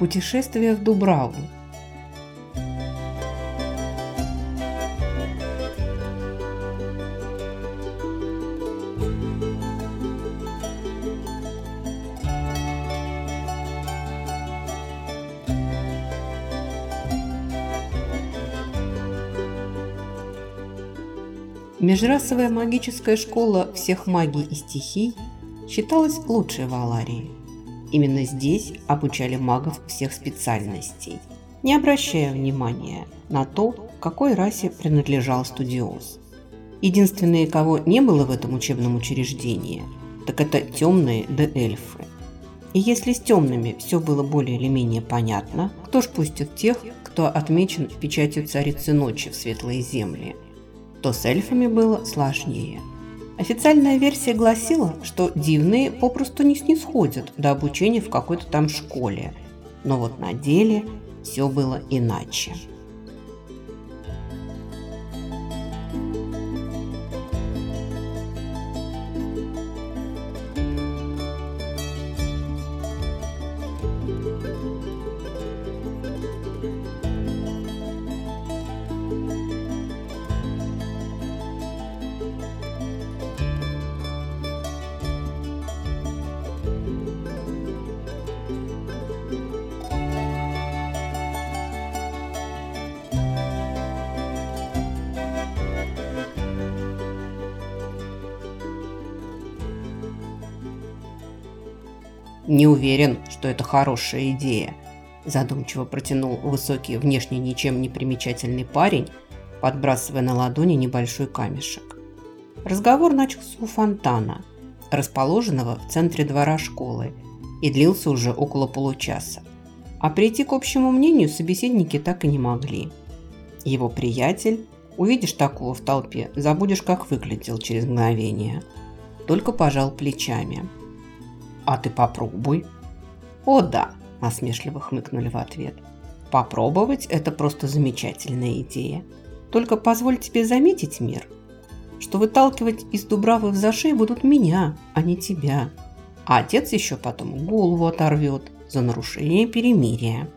Путешествие в Дубраву. Межрасовая магическая школа всех магий и стихий считалась лучшей в Аларии. Именно здесь обучали магов всех специальностей, не обращая внимания на то, какой расе принадлежал студиоз. Единственные, кого не было в этом учебном учреждении, так это темные да эльфы. И если с темными все было более или менее понятно, кто ж пустит тех, кто отмечен печатью царицы ночи в светлые земли, то с эльфами было сложнее – Официальная версия гласила, что дивные попросту не снисходят до обучения в какой-то там школе. Но вот на деле все было иначе. «Не уверен, что это хорошая идея», – задумчиво протянул высокий, внешне ничем не примечательный парень, подбрасывая на ладони небольшой камешек. Разговор начался у фонтана, расположенного в центре двора школы, и длился уже около получаса. А прийти к общему мнению собеседники так и не могли. Его приятель, увидишь такого в толпе, забудешь, как выглядел через мгновение. Только пожал плечами – «А ты попробуй». «О, да», – насмешливо хмыкнули в ответ. «Попробовать – это просто замечательная идея. Только позволь тебе заметить, мир, что выталкивать из Дубравы в зашей будут меня, а не тебя. А отец еще потом голову оторвет за нарушение перемирия.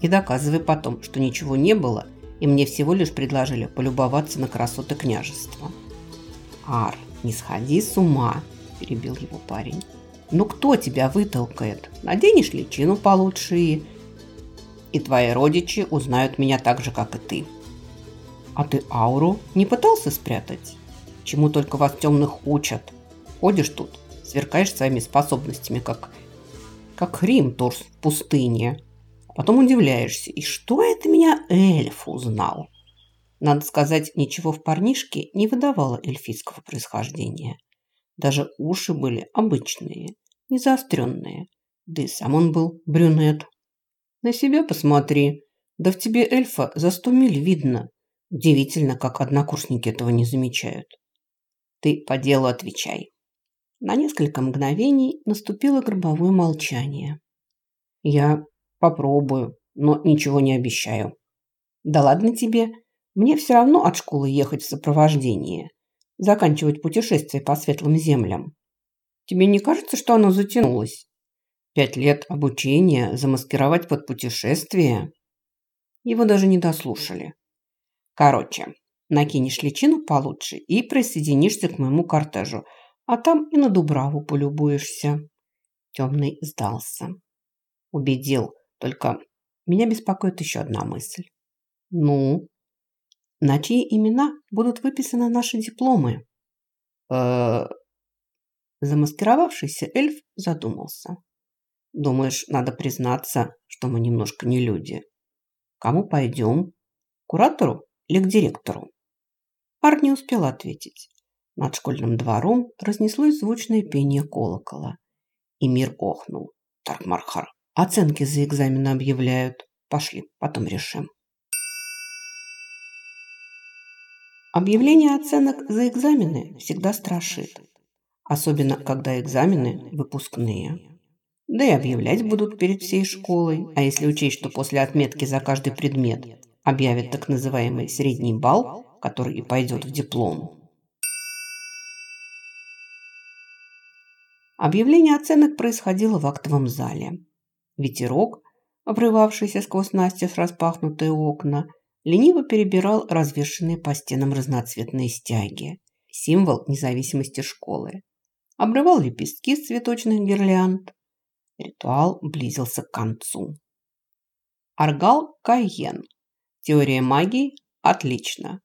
И доказывай потом, что ничего не было, и мне всего лишь предложили полюбоваться на красоты княжества». «Ар, не сходи с ума», – перебил его парень. Ну кто тебя вытолкает? Наденешь личину получше и... И твои родичи узнают меня так же, как и ты. А ты ауру не пытался спрятать? Чему только вас темных учат. Ходишь тут, сверкаешь своими способностями, как, как Рим Торс в пустыне. Потом удивляешься, и что это меня эльф узнал? Надо сказать, ничего в парнишке не выдавало эльфийского происхождения. Даже уши были обычные, не заостренные. Да и сам он был брюнет. На себя посмотри. Да в тебе эльфа за сто миль видно. Удивительно, как однокурсники этого не замечают. Ты по делу отвечай. На несколько мгновений наступило гробовое молчание. Я попробую, но ничего не обещаю. Да ладно тебе. Мне все равно от школы ехать в сопровождении заканчивать путешествие по светлым землям. Тебе не кажется, что оно затянулось? Пять лет обучения замаскировать под путешествие? Его даже не дослушали. Короче, накинешь личину получше и присоединишься к моему кортежу, а там и на Дубраву полюбуешься. Темный сдался. Убедил, только меня беспокоит еще одна мысль. Ну, на чьи имена будут выписаны наши дипломы? Э Замаскировавшийся эльф задумался. Думаешь, надо признаться, что мы немножко не люди? Кому пойдем? Куратору или к директору? Ар не успел ответить. Над школьным двором разнеслось звучное пение колокола. И мир охнул. Таркмархар. Оценки за экзамен объявляют. Пошли, потом решим. Объявление оценок за экзамены всегда страшит, особенно когда экзамены выпускные. Да и объявлять будут перед всей школой, а если учесть, что после отметки за каждый предмет объявят так называемый средний балл, который и пойдет в диплом. Объявление оценок происходило в актовом зале. Ветерок, врывавшийся сквозь настежь распахнутые окна, лениво перебирал развешенные по стенам разноцветные стяги, символ независимости школы. Обрывал лепестки с цветочных гирлянд. Ритуал близился к концу. Аргал Кайен. Теория магии – отлично.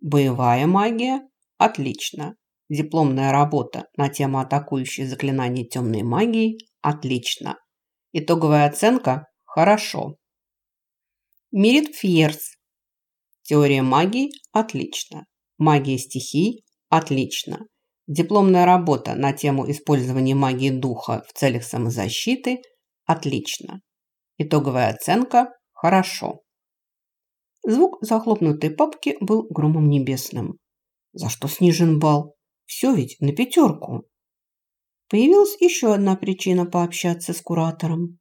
Боевая магия – отлично. Дипломная работа на тему атакующей заклинания темной магии – отлично. Итоговая оценка – хорошо. Мирит Фьерс. Теория магии – отлично. Магия стихий – отлично. Дипломная работа на тему использования магии духа в целях самозащиты – отлично. Итоговая оценка – хорошо. Звук захлопнутой папки был громом небесным. За что снижен бал? Все ведь на пятерку. Появилась еще одна причина пообщаться с куратором.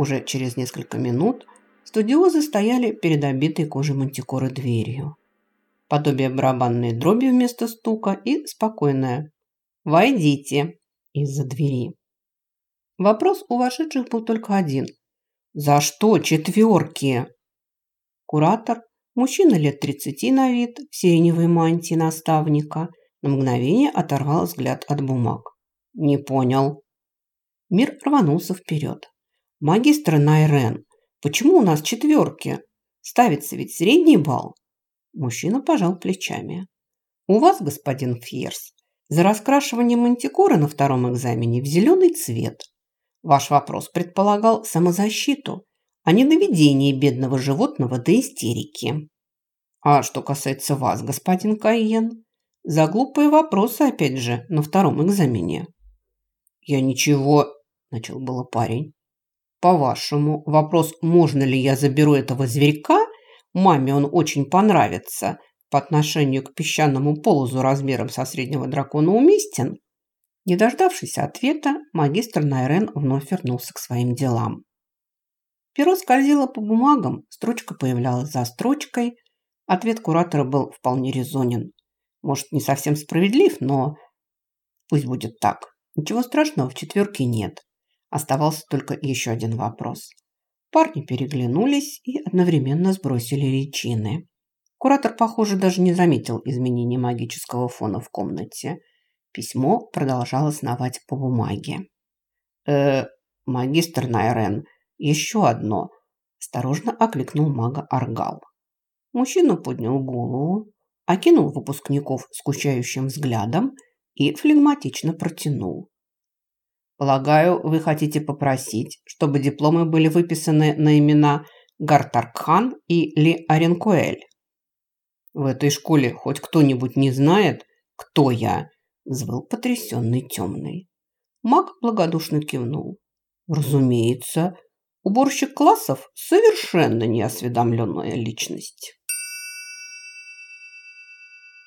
Уже через несколько минут студиозы стояли перед обитой кожей мантикоры дверью. Подобие барабанной дроби вместо стука и спокойное «Войдите» из-за двери. Вопрос у вошедших был только один. «За что четверки?» Куратор, мужчина лет тридцати на вид, в сиреневой мантии наставника, на мгновение оторвал взгляд от бумаг. «Не понял». Мир рванулся вперед. Магистр Найрен, почему у нас четверки? Ставится ведь средний балл. Мужчина пожал плечами. У вас, господин Фьерс, за раскрашивание мантикоры на втором экзамене в зеленый цвет. Ваш вопрос предполагал самозащиту, а не доведение бедного животного до истерики. А что касается вас, господин Кайен, за глупые вопросы, опять же, на втором экзамене. Я ничего, начал было парень. По-вашему, вопрос, можно ли я заберу этого зверька, маме он очень понравится, по отношению к песчаному полозу размером со среднего дракона уместен? Не дождавшись ответа, магистр Найрен вновь вернулся к своим делам. Перо скользило по бумагам, строчка появлялась за строчкой. Ответ куратора был вполне резонен. Может, не совсем справедлив, но пусть будет так. Ничего страшного в четверке нет. Оставался только еще один вопрос. Парни переглянулись и одновременно сбросили личины. Куратор, похоже, даже не заметил изменения магического фона в комнате. Письмо продолжало сновать по бумаге. «Э, магистр Найрен, еще одно!» Осторожно окликнул мага Аргал. Мужчина поднял голову, окинул выпускников скучающим взглядом и флегматично протянул. Полагаю, вы хотите попросить, чтобы дипломы были выписаны на имена Гартаркхан и Ли Аренкуэль. В этой школе хоть кто-нибудь не знает, кто я, взвыл потрясенный темный. Маг благодушно кивнул. Разумеется, уборщик классов совершенно неосведомленная личность.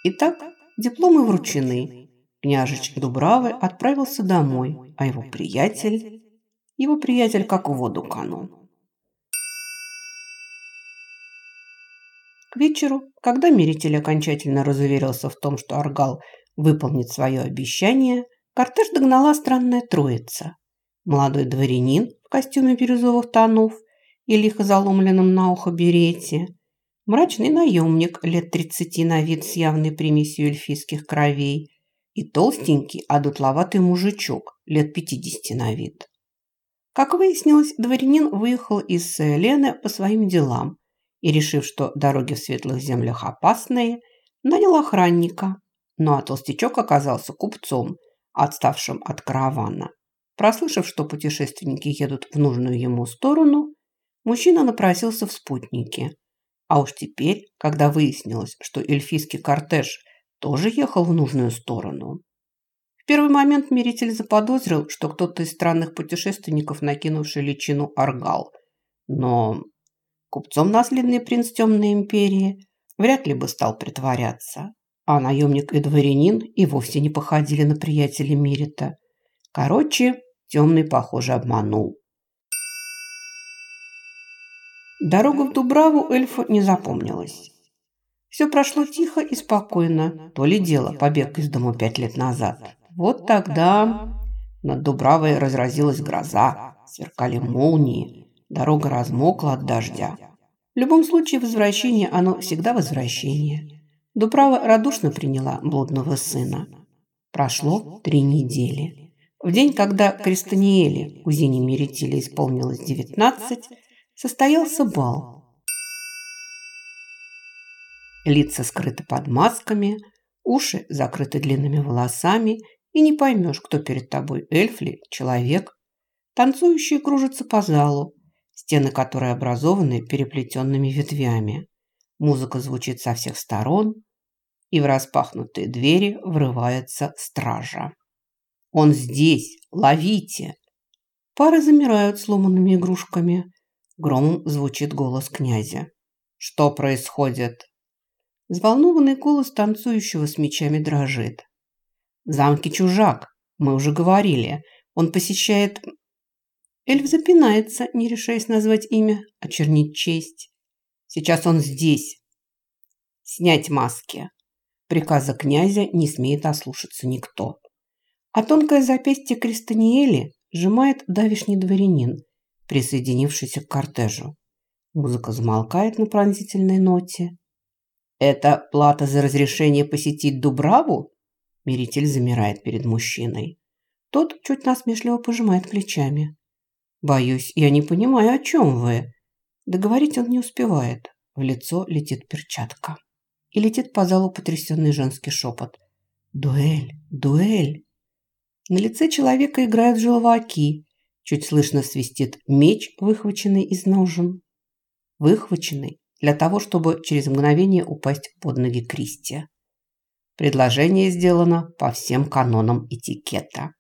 Итак, дипломы вручены. Княжич Дубравы отправился домой, а его приятель... Его приятель как в воду канул. К вечеру, когда Меритель окончательно разуверился в том, что Аргал выполнит свое обещание, кортеж догнала странная троица. Молодой дворянин в костюме бирюзовых тонов и лихо заломленном на ухо берете, мрачный наемник лет тридцати на вид с явной примесью эльфийских кровей и толстенький, одутловатый мужичок, лет пятидесяти на вид. Как выяснилось, дворянин выехал из Лены по своим делам и, решив, что дороги в светлых землях опасные, нанял охранника. Ну а толстячок оказался купцом, отставшим от каравана. Прослышав, что путешественники едут в нужную ему сторону, мужчина напросился в спутники. А уж теперь, когда выяснилось, что эльфийский кортеж – тоже ехал в нужную сторону. В первый момент Миритель заподозрил, что кто-то из странных путешественников, накинувший личину, аргал. Но купцом наследный принц Темной Империи вряд ли бы стал притворяться. а наемник и дворянин и вовсе не походили на приятеля Мирита. Короче, темный, похоже, обманул. Дорога в Дубраву эльфу не запомнилась. Все прошло тихо и спокойно. То ли дело побег из дома пять лет назад. Вот тогда над Дубравой разразилась гроза, сверкали молнии, дорога размокла от дождя. В любом случае, возвращение оно всегда возвращение. Дубрава радушно приняла блудного сына. Прошло три недели. В день, когда Крестаниэле, кузине Меретиле, исполнилось девятнадцать, состоялся бал. Лица скрыты под масками, уши закрыты длинными волосами, и не поймешь, кто перед тобой, эльф ли, человек. Танцующие кружатся по залу, стены которой образованы переплетенными ветвями. Музыка звучит со всех сторон, и в распахнутые двери врывается стража. «Он здесь! Ловите!» Пары замирают сломанными игрушками. Громом звучит голос князя. «Что происходит?» Взволнованный голос танцующего с мечами дрожит. «В чужак, мы уже говорили. Он посещает...» Эльф запинается, не решаясь назвать имя, очернить честь. «Сейчас он здесь. Снять маски!» Приказа князя не смеет ослушаться никто. А тонкое запястье Крестаниэли сжимает давишний дворянин, присоединившийся к кортежу. Музыка замолкает на пронзительной ноте. «Это плата за разрешение посетить Дубраву?» Меритель замирает перед мужчиной. Тот чуть насмешливо пожимает плечами. «Боюсь, я не понимаю, о чем вы?» Договорить он не успевает. В лицо летит перчатка. И летит по залу потрясенный женский шепот. «Дуэль! Дуэль!» На лице человека играют желваки. Чуть слышно свистит меч, выхваченный из ножен. Выхваченный для того, чтобы через мгновение упасть под ноги Кристи. Предложение сделано по всем канонам этикета.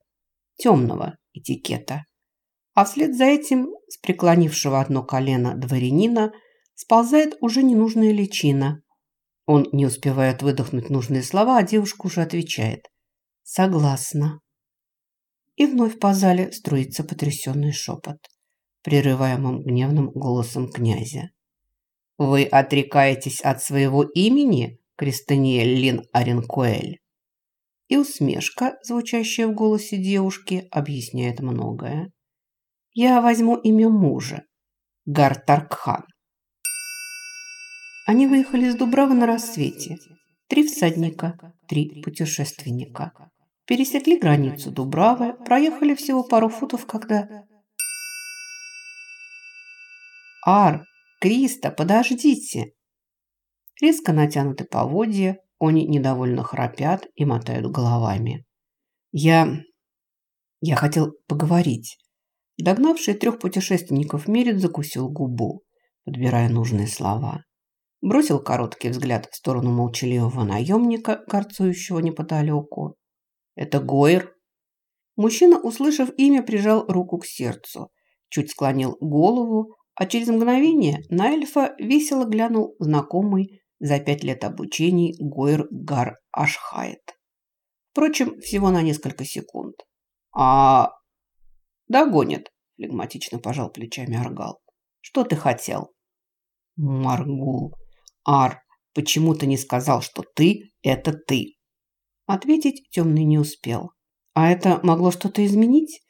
Темного этикета. А вслед за этим с преклонившего одно колено дворянина сползает уже ненужная личина. Он не успевает выдохнуть нужные слова, а девушка уже отвечает. «Согласна». И вновь по зале струится потрясенный шепот, прерываемым гневным голосом князя. Вы отрекаетесь от своего имени, Кристаниэль Лин Аренкуэль? И усмешка, звучащая в голосе девушки, объясняет многое. Я возьму имя мужа, Гартаркхан. Они выехали из Дубрава на рассвете. Три всадника, три путешественника. Пересекли границу Дубравы, проехали всего пару футов, когда... «Ар, «Криста, подождите!» Резко натянуты поводья, они недовольно храпят и мотают головами. «Я... я хотел поговорить». Догнавший трех путешественников Мерит закусил губу, подбирая нужные слова. Бросил короткий взгляд в сторону молчаливого наемника, горцующего неподалеку. «Это Гойр?» Мужчина, услышав имя, прижал руку к сердцу, чуть склонил голову, а через мгновение на эльфа весело глянул знакомый за пять лет обучений Гойр Гар Ашхайт. Впрочем, всего на несколько секунд. «А... догонит», – флегматично пожал плечами Аргал. «Что ты хотел?» «Маргул, Ар, почему ты не сказал, что ты – это ты?» Ответить темный не успел. «А это могло что-то изменить?»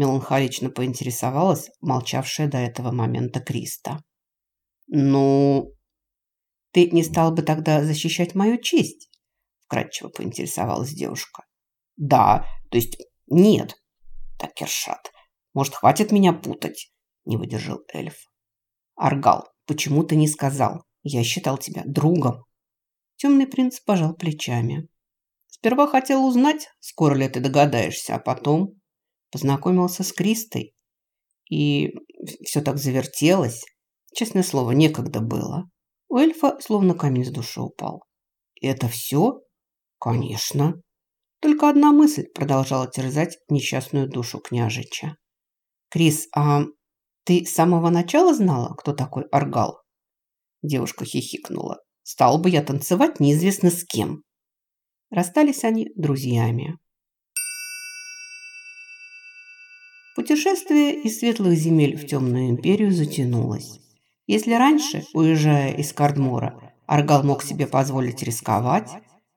Меланхолично поинтересовалась молчавшая до этого момента Криста. «Ну, ты не стал бы тогда защищать мою честь?» вкратчиво поинтересовалась девушка. «Да, то есть нет». Так, Кершат, может, хватит меня путать?» не выдержал эльф. «Аргал, почему ты не сказал? Я считал тебя другом». Темный принц пожал плечами. «Сперва хотел узнать, скоро ли ты догадаешься, а потом...» познакомился с Кристой. И все так завертелось. Честное слово, некогда было. У эльфа словно камень с души упал. «Это все?» «Конечно». Только одна мысль продолжала терзать несчастную душу княжича. «Крис, а ты с самого начала знала, кто такой Аргал?» Девушка хихикнула. «Стал бы я танцевать неизвестно с кем». Расстались они друзьями. Путешествие из светлых земель в темную империю затянулось. Если раньше, уезжая из Кардмора, Аргал мог себе позволить рисковать,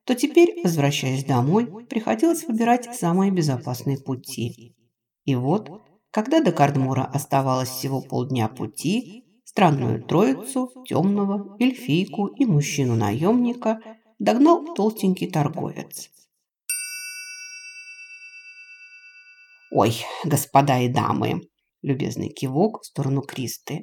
то теперь, возвращаясь домой, приходилось выбирать самые безопасные пути. И вот, когда до Кардмора оставалось всего полдня пути, странную троицу, темного, эльфийку и мужчину-наемника догнал толстенький торговец. «Ой, господа и дамы!» – любезный кивок в сторону Кристы.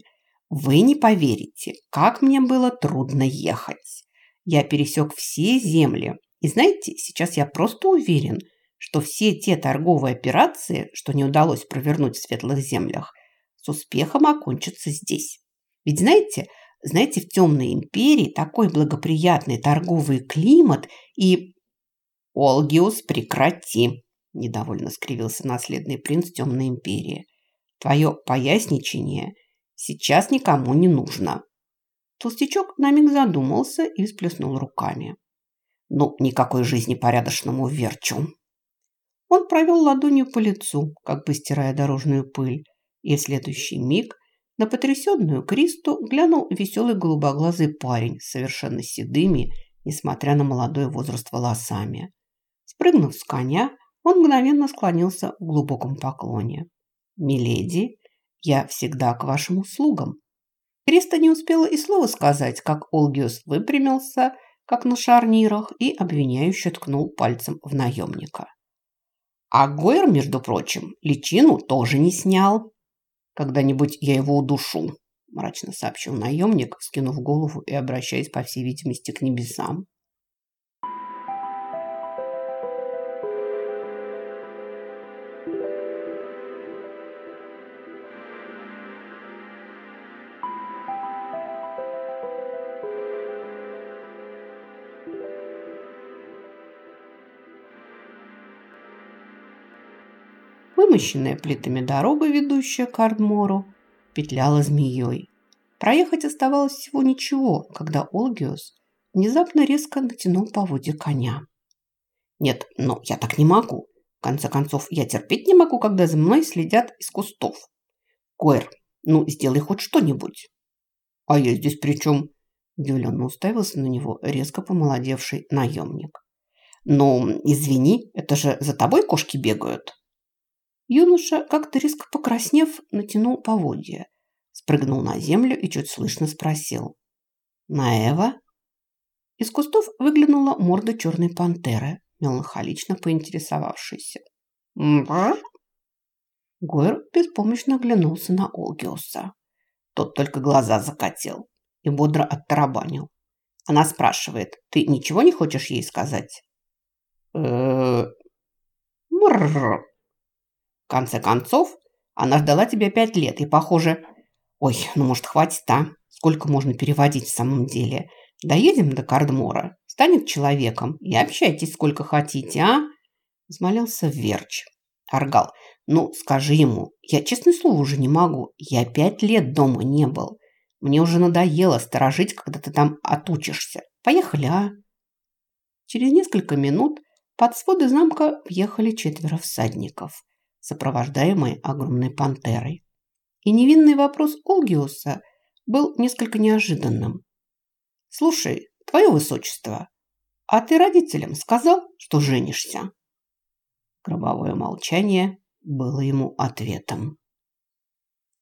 «Вы не поверите, как мне было трудно ехать. Я пересек все земли. И знаете, сейчас я просто уверен, что все те торговые операции, что не удалось провернуть в светлых землях, с успехом окончатся здесь. Ведь знаете, знаете, в темной империи такой благоприятный торговый климат и... Олгиус, прекрати! Недовольно скривился наследный принц темной империи. Твое поясничение сейчас никому не нужно. Толстячок на миг задумался и всплеснул руками. Ну, никакой жизни порядочному верчу. Он провел ладонью по лицу, как бы стирая дорожную пыль, и в следующий миг на потрясенную Кристу глянул веселый голубоглазый парень совершенно седыми, несмотря на молодой возраст волосами. Спрыгнув с коня, он мгновенно склонился в глубоком поклоне. «Миледи, я всегда к вашим услугам». Криста не успела и слова сказать, как Олгиус выпрямился, как на шарнирах, и обвиняюще ткнул пальцем в наемника. А Гойер, между прочим, личину тоже не снял. Когда-нибудь я его удушу, мрачно сообщил наемник, скинув голову и обращаясь, по всей видимости, к небесам. Вымощенная плитами дорога, ведущая к Ардмору, петляла змеей. Проехать оставалось всего ничего, когда Олгиус внезапно резко натянул поводья коня. «Нет, ну я так не могу. В конце концов, я терпеть не могу, когда за мной следят из кустов. Койр, ну сделай хоть что-нибудь». «А я здесь при чем?» Удивленно уставился на него резко помолодевший наемник. «Ну, извини, это же за тобой кошки бегают?» Юноша, как-то резко покраснев, натянул поводья, спрыгнул на землю и чуть слышно спросил. «Наэва?» Из кустов выглянула морда черной пантеры, меланхолично поинтересовавшейся. «Мбр?» Гойр беспомощно оглянулся на Олгиуса. Тот только глаза закатил и бодро оттарабанил. Она спрашивает, ты ничего не хочешь ей сказать? э Мрррр конце концов, она ждала тебя пять лет, и, похоже... Ой, ну, может, хватит, а? Сколько можно переводить в самом деле? Доедем до Кардмора, станет человеком и общайтесь сколько хотите, а?» Взмолился Верч. Аргал, ну, скажи ему, я, честное слово, уже не могу. Я пять лет дома не был. Мне уже надоело сторожить, когда ты там отучишься. Поехали, а?» Через несколько минут под своды замка въехали четверо всадников сопровождаемой огромной пантерой. И невинный вопрос Олгиуса был несколько неожиданным. «Слушай, твое высочество, а ты родителям сказал, что женишься?» Гробовое молчание было ему ответом.